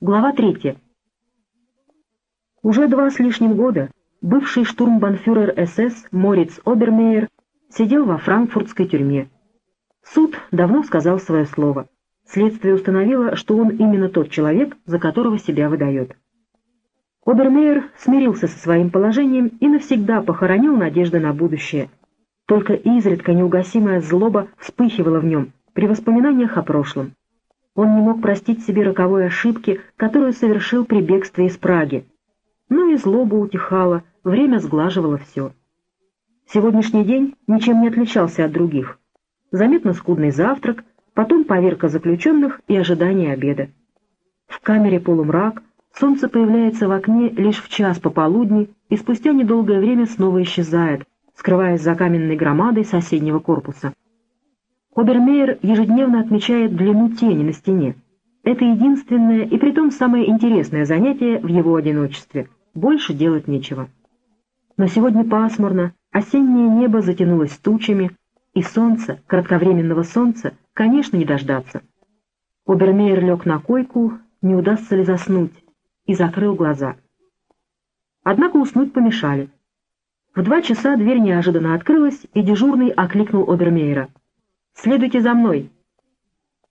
Глава третья. Уже два с лишним года бывший штурмбанфюрер СС Мориц Обермейер сидел во франкфуртской тюрьме. Суд давно сказал свое слово. Следствие установило, что он именно тот человек, за которого себя выдает. Обермейер смирился со своим положением и навсегда похоронил надежды на будущее. Только изредка неугасимая злоба вспыхивала в нем при воспоминаниях о прошлом. Он не мог простить себе роковой ошибки, которую совершил при бегстве из Праги. Но и злоба утихала, время сглаживало все. Сегодняшний день ничем не отличался от других. Заметно скудный завтрак, потом поверка заключенных и ожидание обеда. В камере полумрак, солнце появляется в окне лишь в час пополудни и спустя недолгое время снова исчезает, скрываясь за каменной громадой соседнего корпуса. Обермейер ежедневно отмечает длину тени на стене. Это единственное и притом самое интересное занятие в его одиночестве. Больше делать нечего. Но сегодня пасмурно, осеннее небо затянулось тучами, и солнце, кратковременного солнца, конечно, не дождаться. Обермейер лег на койку, не удастся ли заснуть, и закрыл глаза. Однако уснуть помешали. В два часа дверь неожиданно открылась, и дежурный окликнул Обермейера. «Следуйте за мной!»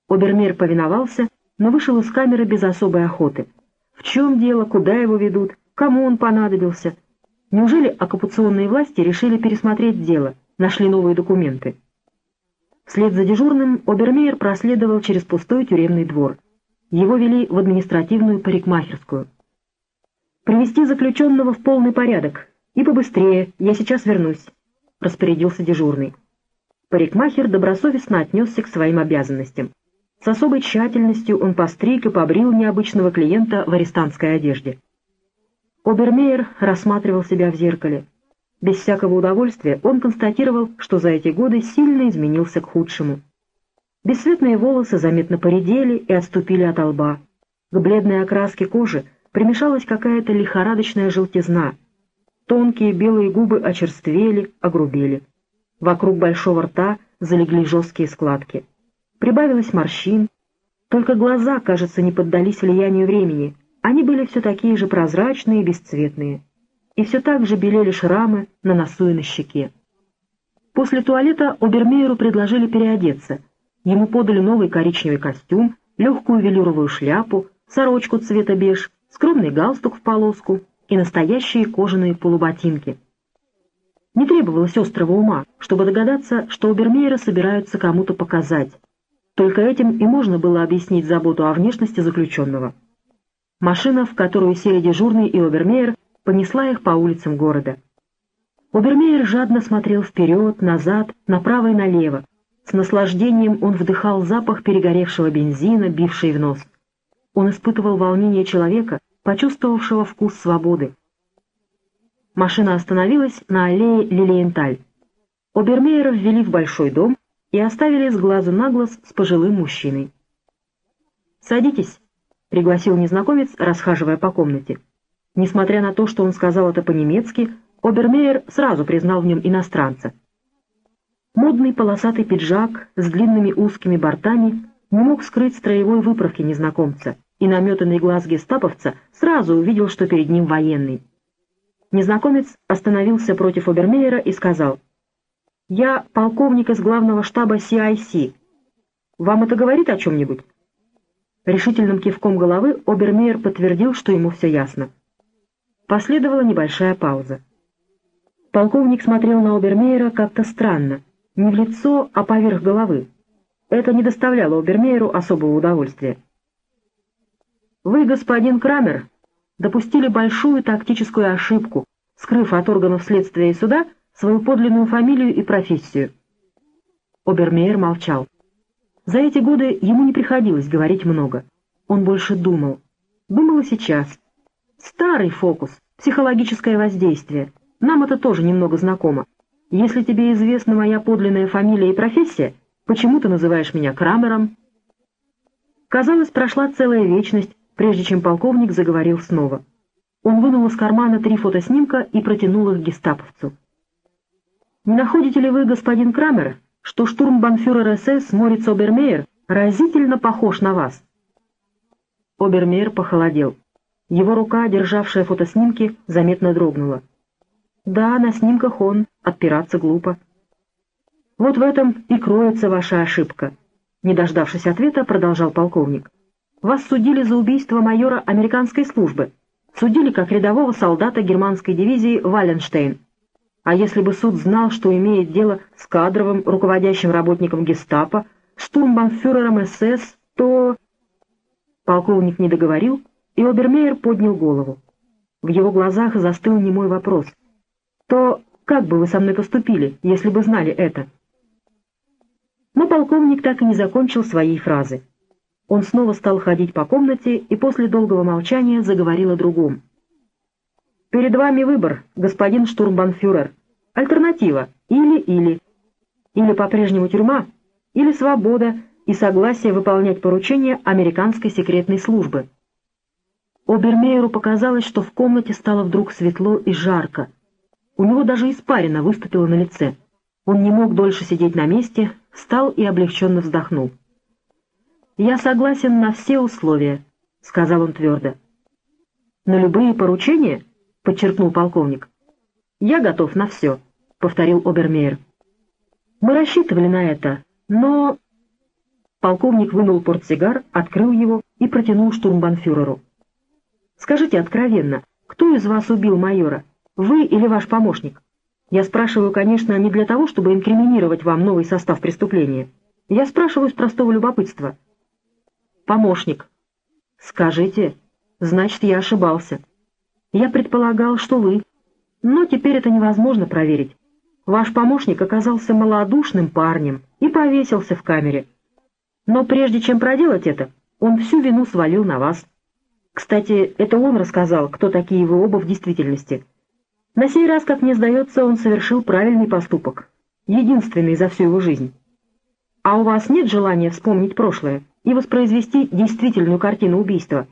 Обермейер повиновался, но вышел из камеры без особой охоты. В чем дело, куда его ведут, кому он понадобился? Неужели оккупационные власти решили пересмотреть дело, нашли новые документы? Вслед за дежурным Обермейер проследовал через пустой тюремный двор. Его вели в административную парикмахерскую. «Привести заключенного в полный порядок», «И побыстрее, я сейчас вернусь», — распорядился дежурный. Парикмахер добросовестно отнесся к своим обязанностям. С особой тщательностью он постриг и побрил необычного клиента в арестантской одежде. Обермейер рассматривал себя в зеркале. Без всякого удовольствия он констатировал, что за эти годы сильно изменился к худшему. Бесцветные волосы заметно поредели и отступили от лба. К бледной окраске кожи примешалась какая-то лихорадочная желтизна — Тонкие белые губы очерствели, огрубели. Вокруг большого рта залегли жесткие складки. Прибавилось морщин. Только глаза, кажется, не поддались влиянию времени. Они были все такие же прозрачные и бесцветные. И все так же белели шрамы на носу и на щеке. После туалета Обермейеру предложили переодеться. Ему подали новый коричневый костюм, легкую велюровую шляпу, сорочку цвета беж, скромный галстук в полоску и настоящие кожаные полуботинки. Не требовалось острого ума, чтобы догадаться, что Обермейера собираются кому-то показать. Только этим и можно было объяснить заботу о внешности заключенного. Машина, в которую сели дежурный и Обермейер, понесла их по улицам города. Обермейер жадно смотрел вперед, назад, направо и налево. С наслаждением он вдыхал запах перегоревшего бензина, бивший в нос. Он испытывал волнение человека, почувствовавшего вкус свободы. Машина остановилась на аллее Лилиенталь. Обермейера ввели в большой дом и оставили с глазу на глаз с пожилым мужчиной. «Садитесь», — пригласил незнакомец, расхаживая по комнате. Несмотря на то, что он сказал это по-немецки, Обермейер сразу признал в нем иностранца. Модный полосатый пиджак с длинными узкими бортами не мог скрыть строевой выправки незнакомца и наметанный глаз гестаповца сразу увидел, что перед ним военный. Незнакомец остановился против Обермейера и сказал, «Я полковник из главного штаба CIC. Вам это говорит о чем-нибудь?» Решительным кивком головы Обермейер подтвердил, что ему все ясно. Последовала небольшая пауза. Полковник смотрел на Обермейера как-то странно, не в лицо, а поверх головы. Это не доставляло Обермейеру особого удовольствия. Вы, господин Крамер, допустили большую тактическую ошибку, скрыв от органов следствия и суда свою подлинную фамилию и профессию. Обермейер молчал. За эти годы ему не приходилось говорить много. Он больше думал. Думал и сейчас. Старый фокус, психологическое воздействие. Нам это тоже немного знакомо. Если тебе известна моя подлинная фамилия и профессия, почему ты называешь меня Крамером? Казалось, прошла целая вечность, прежде чем полковник заговорил снова. Он вынул из кармана три фотоснимка и протянул их гестаповцу. «Не находите ли вы, господин Крамер, что штурмбанфюрер СС Мориц Обермейер разительно похож на вас?» Обермейер похолодел. Его рука, державшая фотоснимки, заметно дрогнула. Да, на снимках он, отпираться глупо. Вот в этом и кроется ваша ошибка. Не дождавшись ответа, продолжал полковник. Вас судили за убийство майора американской службы. Судили как рядового солдата германской дивизии Валенштейн. А если бы суд знал, что имеет дело с кадровым руководящим работником гестапо, штурмбанфюрером СС, то... Полковник не договорил, и Обермейер поднял голову. В его глазах застыл немой вопрос. «То как бы вы со мной поступили, если бы знали это?» Но полковник так и не закончил своей фразы. Он снова стал ходить по комнате и после долгого молчания заговорил о другом. «Перед вами выбор, господин штурмбанфюрер. Альтернатива или-или. Или по-прежнему тюрьма, или свобода и согласие выполнять поручения американской секретной службы». Обермейеру показалось, что в комнате стало вдруг светло и жарко. У него даже испарина выступила на лице. Он не мог дольше сидеть на месте, встал и облегченно вздохнул. «Я согласен на все условия», — сказал он твердо. «На любые поручения?» — подчеркнул полковник. «Я готов на все», — повторил Обермейер. «Мы рассчитывали на это, но...» Полковник вынул портсигар, открыл его и протянул штурмбанфюреру. «Скажите откровенно, кто из вас убил майора, вы или ваш помощник?» Я спрашиваю, конечно, не для того, чтобы инкриминировать вам новый состав преступления. Я спрашиваю с простого любопытства. Помощник. Скажите. Значит, я ошибался. Я предполагал, что вы. Но теперь это невозможно проверить. Ваш помощник оказался малодушным парнем и повесился в камере. Но прежде чем проделать это, он всю вину свалил на вас. Кстати, это он рассказал, кто такие вы оба в действительности. На сей раз, как мне сдается, он совершил правильный поступок, единственный за всю его жизнь. А у вас нет желания вспомнить прошлое и воспроизвести действительную картину убийства?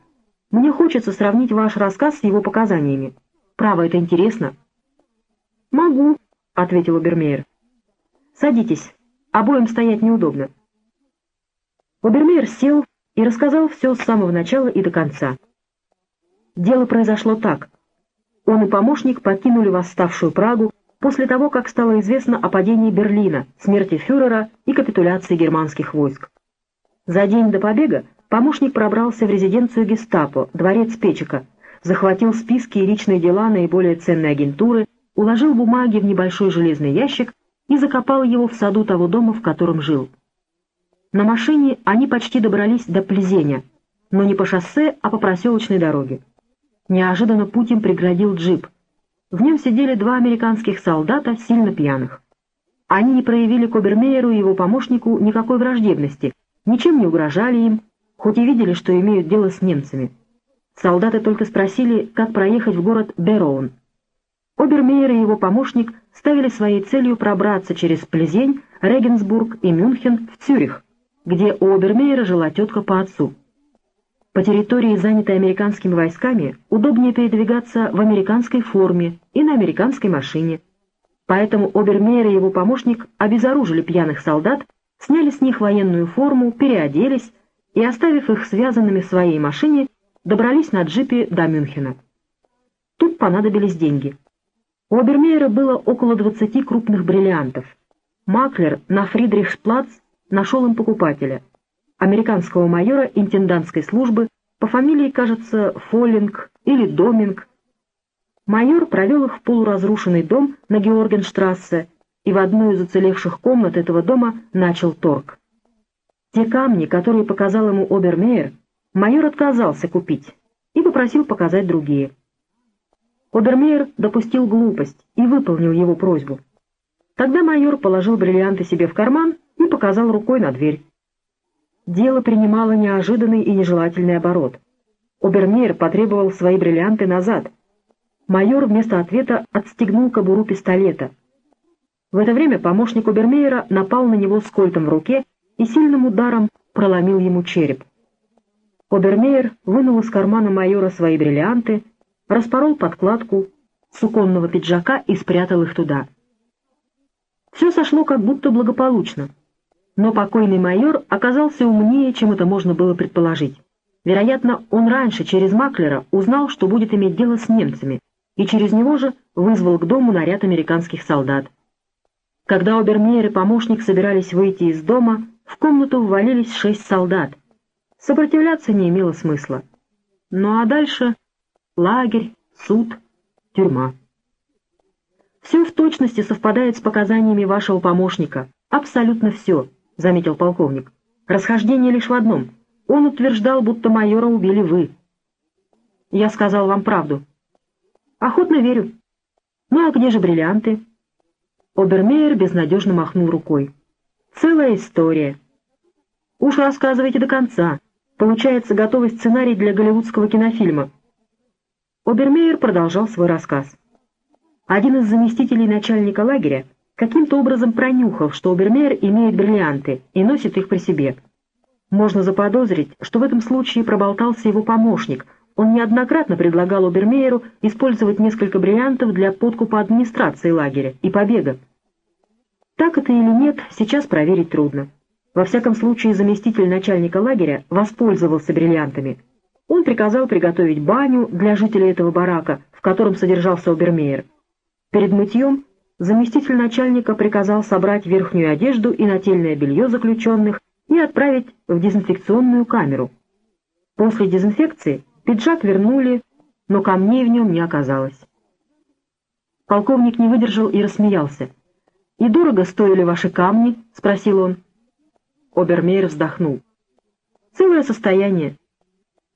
Мне хочется сравнить ваш рассказ с его показаниями. Право, это интересно. «Могу», — ответил Обермейер. «Садитесь, обоим стоять неудобно». Обермейер сел и рассказал все с самого начала и до конца. Дело произошло так — он и помощник покинули восставшую Прагу после того, как стало известно о падении Берлина, смерти фюрера и капитуляции германских войск. За день до побега помощник пробрался в резиденцию гестапо, дворец Печика, захватил списки и личные дела наиболее ценной агентуры, уложил бумаги в небольшой железный ящик и закопал его в саду того дома, в котором жил. На машине они почти добрались до Плезеня, но не по шоссе, а по проселочной дороге. Неожиданно путь им преградил джип. В нем сидели два американских солдата, сильно пьяных. Они не проявили к Обермейеру и его помощнику никакой враждебности, ничем не угрожали им, хоть и видели, что имеют дело с немцами. Солдаты только спросили, как проехать в город Бероун. Обермейер и его помощник ставили своей целью пробраться через Плезень, Регенсбург и Мюнхен в Цюрих, где у Обермейера жила тетка по отцу. По территории, занятой американскими войсками, удобнее передвигаться в американской форме и на американской машине. Поэтому Обермейер и его помощник обезоружили пьяных солдат, сняли с них военную форму, переоделись и, оставив их связанными в своей машине, добрались на джипе до Мюнхена. Тут понадобились деньги. У Обермейера было около 20 крупных бриллиантов. Маклер на Фридрихсплац нашел им покупателя — американского майора интендантской службы по фамилии, кажется, Фоллинг или Доминг. Майор провел их в полуразрушенный дом на Георгенштрассе и в одну из уцелевших комнат этого дома начал торг. Те камни, которые показал ему Обермейер, майор отказался купить и попросил показать другие. Обермейер допустил глупость и выполнил его просьбу. Тогда майор положил бриллианты себе в карман и показал рукой на дверь дело принимало неожиданный и нежелательный оборот. Обермейер потребовал свои бриллианты назад. Майор вместо ответа отстегнул кобуру пистолета. В это время помощник Обермейера напал на него с в руке и сильным ударом проломил ему череп. Обермейер вынул из кармана майора свои бриллианты, распорол подкладку суконного пиджака и спрятал их туда. Все сошло как будто благополучно. Но покойный майор оказался умнее, чем это можно было предположить. Вероятно, он раньше через Маклера узнал, что будет иметь дело с немцами, и через него же вызвал к дому наряд американских солдат. Когда Обермейер и помощник собирались выйти из дома, в комнату ввалились шесть солдат. Сопротивляться не имело смысла. Ну а дальше лагерь, суд, тюрьма. «Все в точности совпадает с показаниями вашего помощника. Абсолютно все», — заметил полковник. «Расхождение лишь в одном. Он утверждал, будто майора убили вы». «Я сказал вам правду». «Охотно верю». «Ну а где же бриллианты?» Обермейер безнадежно махнул рукой. «Целая история». «Уж рассказывайте до конца. Получается готовый сценарий для голливудского кинофильма». Обермейер продолжал свой рассказ. Один из заместителей начальника лагеря каким-то образом пронюхал, что Обермейер имеет бриллианты и носит их при себе. Можно заподозрить, что в этом случае проболтался его помощник. Он неоднократно предлагал Обермейеру использовать несколько бриллиантов для подкупа администрации лагеря и побега. Так это или нет, сейчас проверить трудно. Во всяком случае, заместитель начальника лагеря воспользовался бриллиантами. Он приказал приготовить баню для жителей этого барака, в котором содержался Обермейер. Перед мытьем заместитель начальника приказал собрать верхнюю одежду и нательное белье заключенных и отправить в дезинфекционную камеру. После дезинфекции пиджак вернули, но камней в нем не оказалось. Полковник не выдержал и рассмеялся. «И дорого стоили ваши камни?» — спросил он. Обермейер вздохнул. «Целое состояние.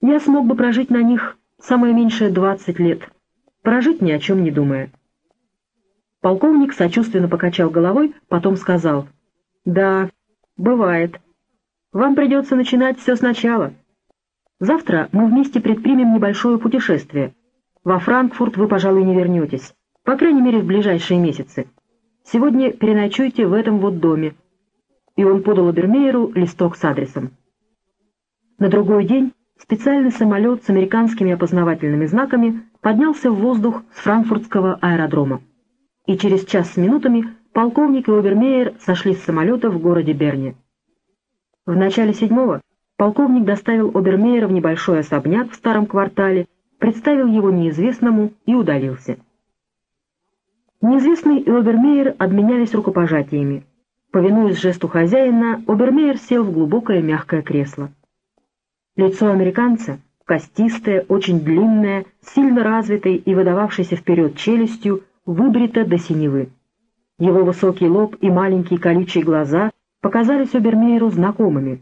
Я смог бы прожить на них самое меньшее двадцать лет, прожить ни о чем не думая». Полковник сочувственно покачал головой, потом сказал. «Да, бывает. Вам придется начинать все сначала. Завтра мы вместе предпримем небольшое путешествие. Во Франкфурт вы, пожалуй, не вернетесь, по крайней мере, в ближайшие месяцы. Сегодня переночуйте в этом вот доме». И он подал Обермейеру листок с адресом. На другой день специальный самолет с американскими опознавательными знаками поднялся в воздух с франкфуртского аэродрома и через час с минутами полковник и Обермейер сошли с самолета в городе Берне. В начале седьмого полковник доставил Обермейера в небольшой особняк в старом квартале, представил его неизвестному и удалился. Неизвестный и Обермейер обменялись рукопожатиями. Повинуясь жесту хозяина, Обермейер сел в глубокое мягкое кресло. Лицо американца, костистое, очень длинное, сильно развитое и выдававшееся вперед челюстью, выбрито до синевы. Его высокий лоб и маленькие колючие глаза показались Обермейеру знакомыми.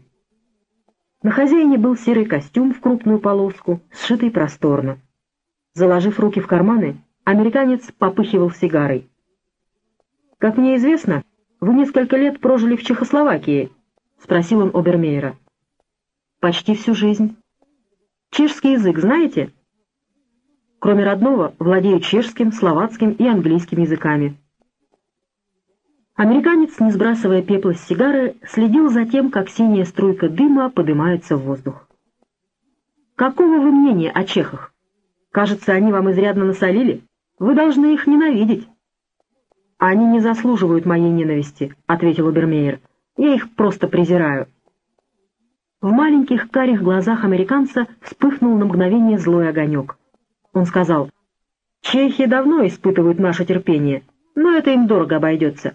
На хозяине был серый костюм в крупную полоску, сшитый просторно. Заложив руки в карманы, американец попыхивал сигарой. «Как мне известно, вы несколько лет прожили в Чехословакии?» — спросил он Обермейера. «Почти всю жизнь». «Чешский язык знаете?» Кроме родного, владею чешским, словацким и английским языками. Американец, не сбрасывая пепла с сигары, следил за тем, как синяя струйка дыма поднимается в воздух. «Какого вы мнения о чехах? Кажется, они вам изрядно насолили. Вы должны их ненавидеть». «Они не заслуживают моей ненависти», — ответил Обермейер. «Я их просто презираю». В маленьких карих глазах американца вспыхнул на мгновение злой огонек. Он сказал, «Чехи давно испытывают наше терпение, но это им дорого обойдется.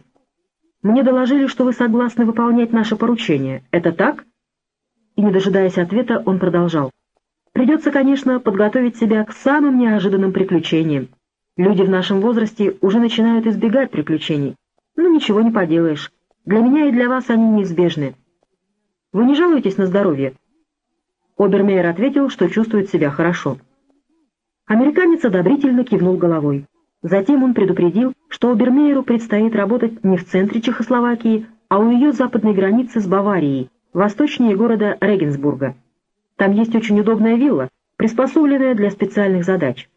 Мне доложили, что вы согласны выполнять наше поручение. Это так?» И, не дожидаясь ответа, он продолжал. «Придется, конечно, подготовить себя к самым неожиданным приключениям. Люди в нашем возрасте уже начинают избегать приключений. Но ничего не поделаешь. Для меня и для вас они неизбежны. Вы не жалуетесь на здоровье?» Обермейер ответил, что чувствует себя хорошо. Американец одобрительно кивнул головой. Затем он предупредил, что Обермейеру предстоит работать не в центре Чехословакии, а у ее западной границы с Баварией, восточнее города Регенсбурга. Там есть очень удобная вилла, приспособленная для специальных задач.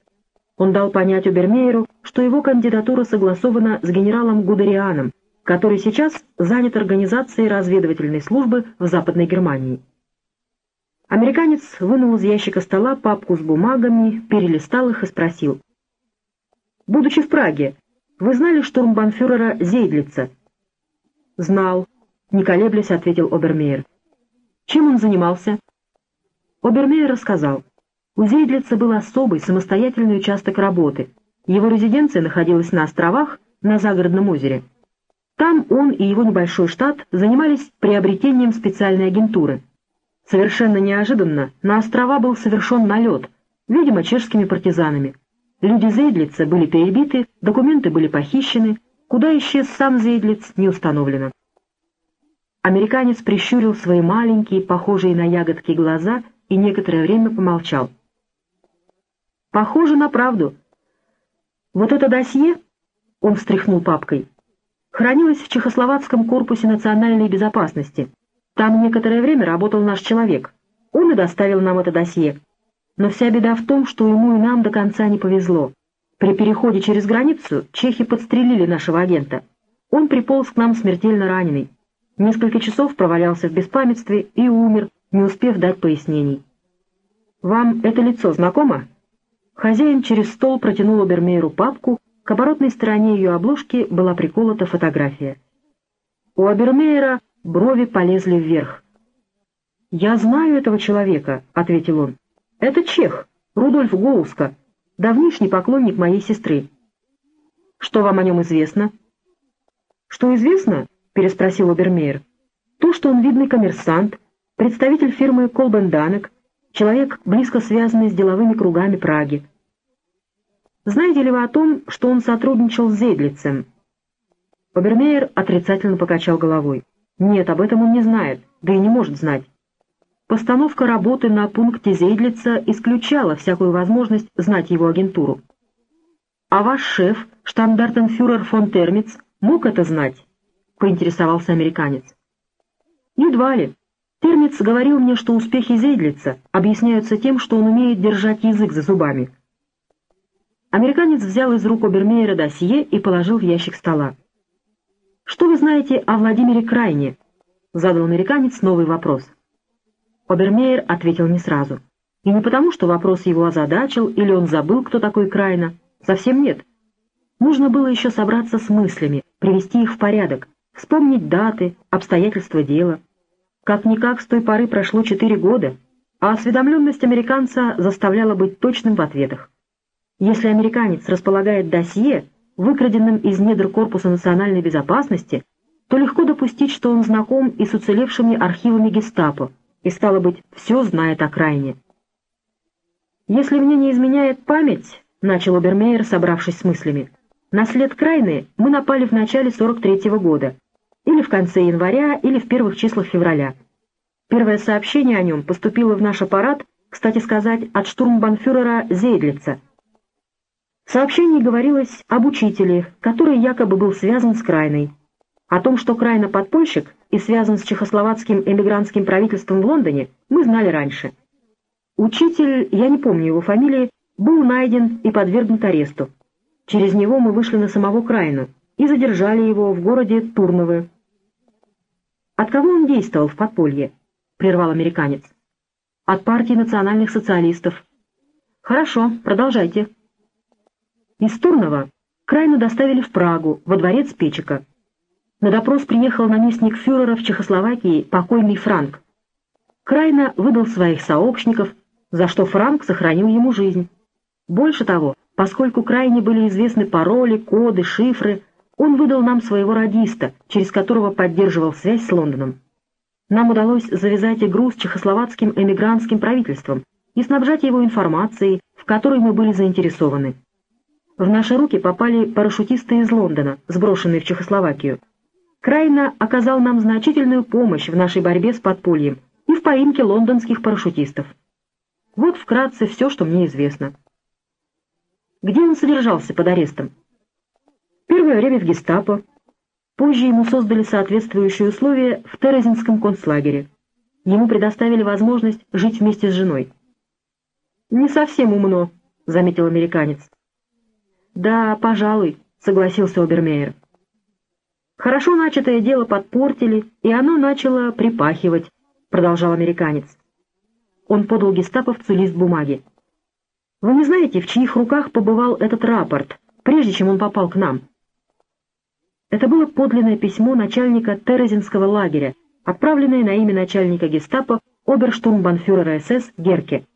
Он дал понять Обермейеру, что его кандидатура согласована с генералом Гудерианом, который сейчас занят организацией разведывательной службы в Западной Германии. Американец вынул из ящика стола папку с бумагами, перелистал их и спросил. «Будучи в Праге, вы знали штурмбанфюрера Зейдлица?» «Знал», — не колеблясь ответил Обермейер. «Чем он занимался?» Обермейер рассказал, у Зейдлица был особый самостоятельный участок работы. Его резиденция находилась на островах на загородном озере. Там он и его небольшой штат занимались приобретением специальной агентуры. Совершенно неожиданно на острова был совершен налет, видимо, чешскими партизанами. Люди Зейдлица были перебиты, документы были похищены, куда исчез сам Зейдлиц не установлено. Американец прищурил свои маленькие, похожие на ягодки глаза и некоторое время помолчал. «Похоже на правду. Вот это досье, — он встряхнул папкой, — хранилось в Чехословацком корпусе национальной безопасности. Там некоторое время работал наш человек. Он и доставил нам это досье. Но вся беда в том, что ему и нам до конца не повезло. При переходе через границу чехи подстрелили нашего агента. Он приполз к нам смертельно раненый. Несколько часов провалялся в беспамятстве и умер, не успев дать пояснений. «Вам это лицо знакомо?» Хозяин через стол протянул Обермейру папку, к оборотной стороне ее обложки была приколота фотография. У Обермейера брови полезли вверх. «Я знаю этого человека», — ответил он. «Это чех, Рудольф Гоуска, давнишний поклонник моей сестры. Что вам о нем известно? Что известно? переспросил Обермейер. То, что он видный коммерсант, представитель фирмы Колбенданек, человек, близко связанный с деловыми кругами Праги. Знаете ли вы о том, что он сотрудничал с Зейдлицем? Обермейер отрицательно покачал головой. Нет, об этом он не знает, да и не может знать. Постановка работы на пункте Зейдлица исключала всякую возможность знать его агентуру. «А ваш шеф, штандартенфюрер фон Термиц, мог это знать?» — поинтересовался американец. «Едва ли. Термиц говорил мне, что успехи Зейдлица объясняются тем, что он умеет держать язык за зубами». Американец взял из рук Обермейера досье и положил в ящик стола. «Что вы знаете о Владимире Крайне?» — задал американец новый вопрос. Обермейер ответил не сразу. И не потому, что вопрос его озадачил, или он забыл, кто такой Крайна. Совсем нет. Нужно было еще собраться с мыслями, привести их в порядок, вспомнить даты, обстоятельства дела. Как-никак с той поры прошло четыре года, а осведомленность американца заставляла быть точным в ответах. Если американец располагает досье, выкраденным из недр Корпуса национальной безопасности, то легко допустить, что он знаком и с уцелевшими архивами гестапо, и, стало быть, все знает о крайне. «Если мне не изменяет память», — начал Обермейер, собравшись с мыслями, «на след Крайны мы напали в начале 43-го года, или в конце января, или в первых числах февраля. Первое сообщение о нем поступило в наш аппарат, кстати сказать, от штурмбанфюрера Зейдлица. В сообщении говорилось об учителе, который якобы был связан с Крайной, о том, что Крайна подпольщик и связан с чехословацким эмигрантским правительством в Лондоне, мы знали раньше. Учитель, я не помню его фамилии, был найден и подвергнут аресту. Через него мы вышли на самого Крайну и задержали его в городе Турновы. «От кого он действовал в подполье?» — прервал американец. «От партии национальных социалистов». «Хорошо, продолжайте». Из Турнова Крайну доставили в Прагу, во дворец Печика. На допрос приехал наместник фюрера в Чехословакии, покойный Франк. Крайно выдал своих сообщников, за что Франк сохранил ему жизнь. Больше того, поскольку Крайне были известны пароли, коды, шифры, он выдал нам своего радиста, через которого поддерживал связь с Лондоном. Нам удалось завязать игру с чехословацким эмигрантским правительством и снабжать его информацией, в которой мы были заинтересованы. В наши руки попали парашютисты из Лондона, сброшенные в Чехословакию. Крайна оказал нам значительную помощь в нашей борьбе с подпольем и в поимке лондонских парашютистов. Вот вкратце все, что мне известно. Где он содержался под арестом? Первое время в гестапо. Позже ему создали соответствующие условия в Терезинском концлагере. Ему предоставили возможность жить вместе с женой. «Не совсем умно», — заметил американец. «Да, пожалуй», — согласился Обермейер. Хорошо начатое дело подпортили, и оно начало припахивать, продолжал американец. Он подал гестаповцу лист бумаги. Вы не знаете, в чьих руках побывал этот рапорт, прежде чем он попал к нам? Это было подлинное письмо начальника Терезинского лагеря, отправленное на имя начальника гестапо оберштурмбанфюрера СС Герке.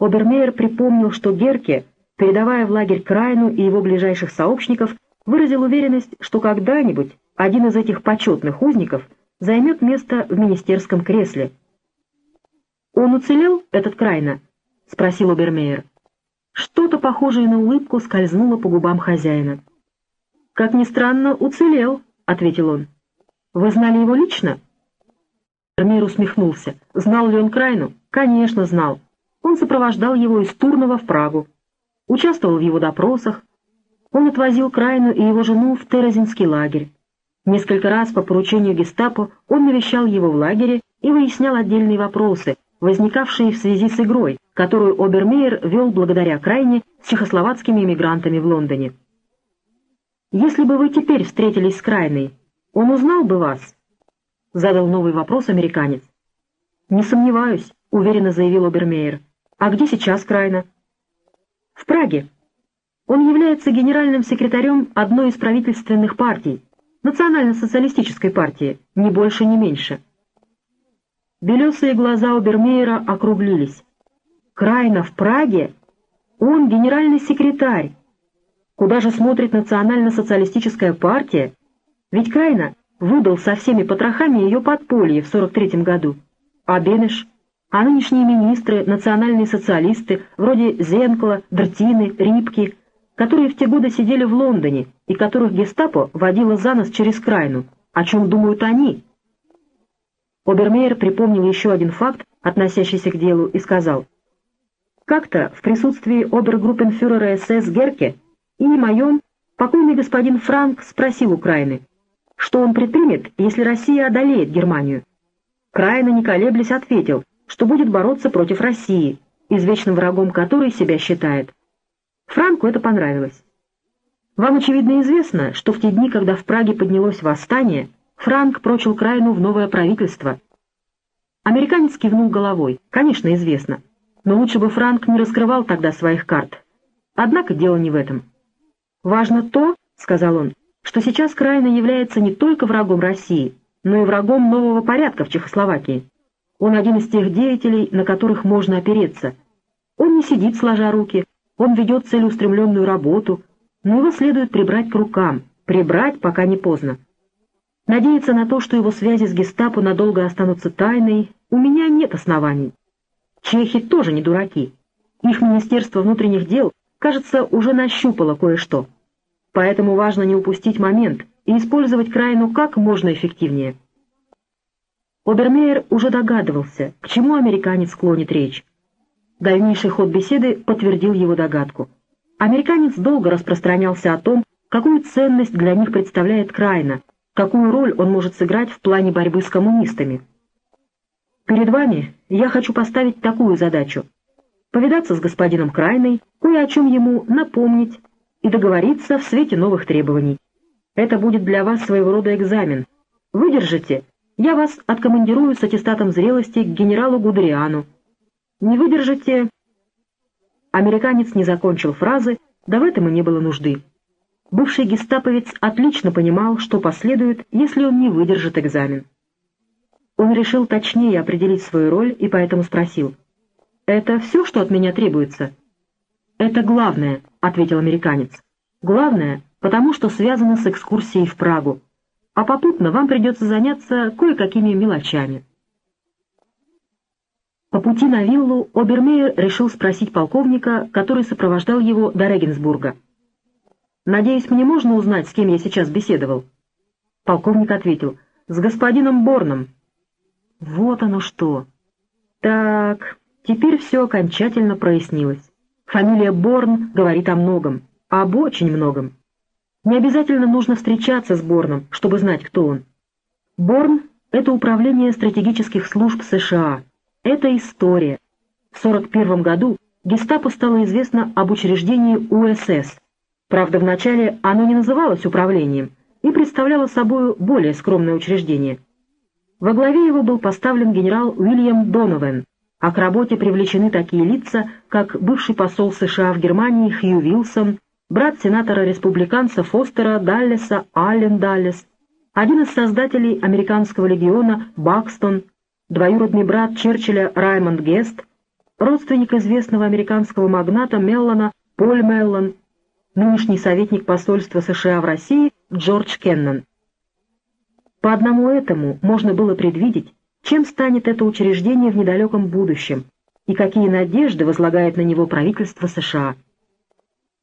Обермейер припомнил, что Герке, передавая в лагерь Крайну и его ближайших сообщников, выразил уверенность, что когда-нибудь один из этих почетных узников займет место в министерском кресле. «Он уцелел, этот Крайна?» — спросил Обермейер. Что-то похожее на улыбку скользнуло по губам хозяина. «Как ни странно, уцелел», — ответил он. «Вы знали его лично?» Обермейер усмехнулся. Знал ли он Крайну? Конечно, знал. Он сопровождал его из Турнова в Прагу. Участвовал в его допросах, он отвозил Крайну и его жену в Терезинский лагерь. Несколько раз по поручению гестапо он навещал его в лагере и выяснял отдельные вопросы, возникавшие в связи с игрой, которую Обермейер вел благодаря Крайне с чехословацкими эмигрантами в Лондоне. «Если бы вы теперь встретились с Крайной, он узнал бы вас?» — задал новый вопрос американец. «Не сомневаюсь», — уверенно заявил Обермейер. «А где сейчас Крайна?» «В Праге», он является генеральным секретарем одной из правительственных партий, национально-социалистической партии, ни больше, ни меньше. Белесые глаза Обермейера округлились. Крайно в Праге? Он генеральный секретарь. Куда же смотрит национально-социалистическая партия? Ведь Крайна выдал со всеми потрохами ее подполье в 43-м году. А Бенеш? А нынешние министры, национальные социалисты, вроде Зенкла, Дертины, Рипки, которые в те годы сидели в Лондоне и которых гестапо водило за нос через Крайну. О чем думают они? Обермейер припомнил еще один факт, относящийся к делу, и сказал, «Как-то в присутствии обергруппенфюрера СС Герке и не моем покойный господин Франк спросил Украины, что он предпримет, если Россия одолеет Германию. Крайно не колеблясь ответил, что будет бороться против России, извечным врагом которой себя считает. Франку это понравилось. Вам, очевидно, известно, что в те дни, когда в Праге поднялось восстание, Франк прочил Крайну в новое правительство. Американец кивнул головой. Конечно, известно. Но лучше бы Франк не раскрывал тогда своих карт. Однако дело не в этом. «Важно то, — сказал он, — что сейчас Крайна является не только врагом России, но и врагом нового порядка в Чехословакии. Он один из тех деятелей, на которых можно опереться. Он не сидит сложа руки, он ведет целеустремленную работу, но его следует прибрать к рукам, прибрать, пока не поздно. Надеяться на то, что его связи с гестапо надолго останутся тайной, у меня нет оснований. Чехи тоже не дураки. Их Министерство внутренних дел, кажется, уже нащупало кое-что. Поэтому важно не упустить момент и использовать Крайну как можно эффективнее. Обермейер уже догадывался, к чему американец склонит речь. Дальнейший ход беседы подтвердил его догадку. Американец долго распространялся о том, какую ценность для них представляет Крайна, какую роль он может сыграть в плане борьбы с коммунистами. Перед вами я хочу поставить такую задачу — повидаться с господином Крайной, кое о чем ему напомнить и договориться в свете новых требований. Это будет для вас своего рода экзамен. Выдержите, я вас откомандирую с аттестатом зрелости к генералу Гудериану, не выдержите...» Американец не закончил фразы, да в этом и не было нужды. Бывший гестаповец отлично понимал, что последует, если он не выдержит экзамен. Он решил точнее определить свою роль и поэтому спросил. «Это все, что от меня требуется?» «Это главное», — ответил американец. «Главное, потому что связано с экскурсией в Прагу. А попутно вам придется заняться кое-какими мелочами». По пути на виллу Обермейер решил спросить полковника, который сопровождал его до Регенсбурга. «Надеюсь, мне можно узнать, с кем я сейчас беседовал?» Полковник ответил, «С господином Борном». «Вот оно что!» «Так, теперь все окончательно прояснилось. Фамилия Борн говорит о многом, об очень многом. Не обязательно нужно встречаться с Борном, чтобы знать, кто он. Борн — это управление стратегических служб США» Это история. В 1941 году гестапо стало известно об учреждении УСС. Правда, вначале оно не называлось управлением и представляло собой более скромное учреждение. Во главе его был поставлен генерал Уильям Доновен, а к работе привлечены такие лица, как бывший посол США в Германии Хью Вилсон, брат сенатора-республиканца Фостера Даллеса Аллен Даллес, один из создателей американского легиона Бакстон, двоюродный брат Черчилля Раймонд Гест, родственник известного американского магната Меллона Поль Меллон, нынешний советник посольства США в России Джордж Кеннон. По одному этому можно было предвидеть, чем станет это учреждение в недалеком будущем и какие надежды возлагает на него правительство США.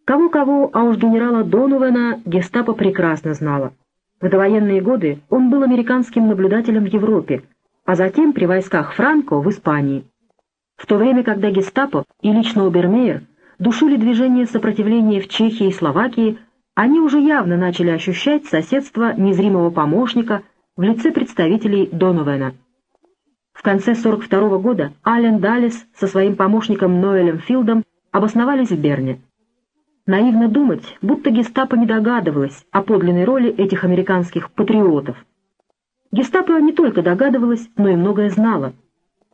Кого-кого, а уж генерала Донована гестапо прекрасно знала. В довоенные годы он был американским наблюдателем в Европе, а затем при войсках Франко в Испании. В то время, когда гестапо и лично Обермейер душили движение сопротивления в Чехии и Словакии, они уже явно начали ощущать соседство незримого помощника в лице представителей Доновена. В конце 42 -го года Ален Даллес со своим помощником Ноэлем Филдом обосновались в Берне. Наивно думать, будто гестапо не догадывалась о подлинной роли этих американских патриотов. Гестапо не только догадывалась, но и многое знала.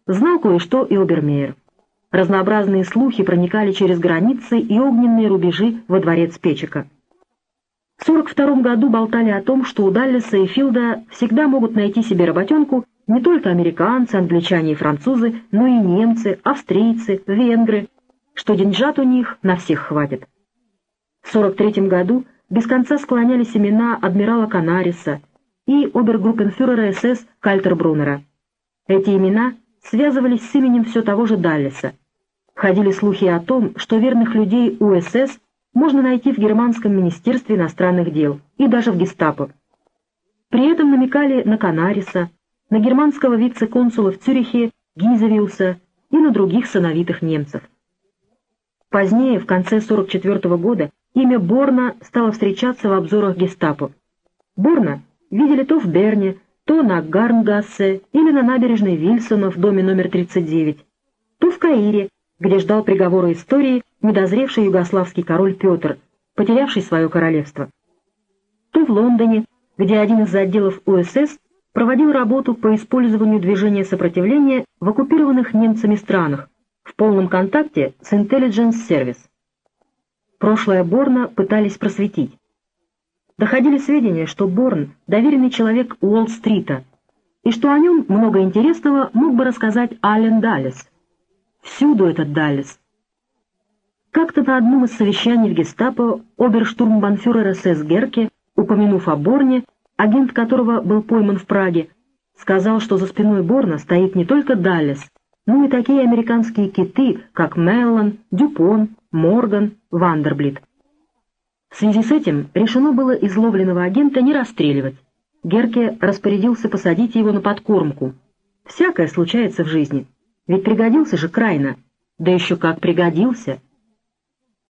Знал кое-что и Обермейер. Разнообразные слухи проникали через границы и огненные рубежи во дворец Печика. В 42 году болтали о том, что у Даллеса и Филда всегда могут найти себе работенку не только американцы, англичане и французы, но и немцы, австрийцы, венгры, что деньжат у них на всех хватит. В 43 году без конца склоняли семена адмирала Канариса и обергруппенфюрера СС Кальтербруннера. Эти имена связывались с именем все того же Даллеса. Ходили слухи о том, что верных людей УСС можно найти в германском министерстве иностранных дел и даже в гестапо. При этом намекали на Канариса, на германского вице-консула в Цюрихе Гизевиуса и на других сыновитых немцев. Позднее, в конце 44 -го года, Имя Борна стало встречаться в обзорах гестапо. Борна видели то в Берне, то на Гарнгассе или на набережной Вильсона в доме номер 39, то в Каире, где ждал приговора истории недозревший югославский король Петр, потерявший свое королевство. То в Лондоне, где один из отделов УСС проводил работу по использованию движения сопротивления в оккупированных немцами странах в полном контакте с Intelligence Service. Прошлое Борна пытались просветить. Доходили сведения, что Борн — доверенный человек Уолл-стрита, и что о нем много интересного мог бы рассказать Ален Даллес. Всюду этот Даллес. Как-то на одном из совещаний в гестапо оберштурмбанфюрер СС Герке, упомянув о Борне, агент которого был пойман в Праге, сказал, что за спиной Борна стоит не только Даллес, но и такие американские киты, как Меллон, Дюпон, Морган, Вандерблит. В связи с этим решено было изловленного агента не расстреливать. Герке распорядился посадить его на подкормку. Всякое случается в жизни. Ведь пригодился же крайно. Да еще как пригодился —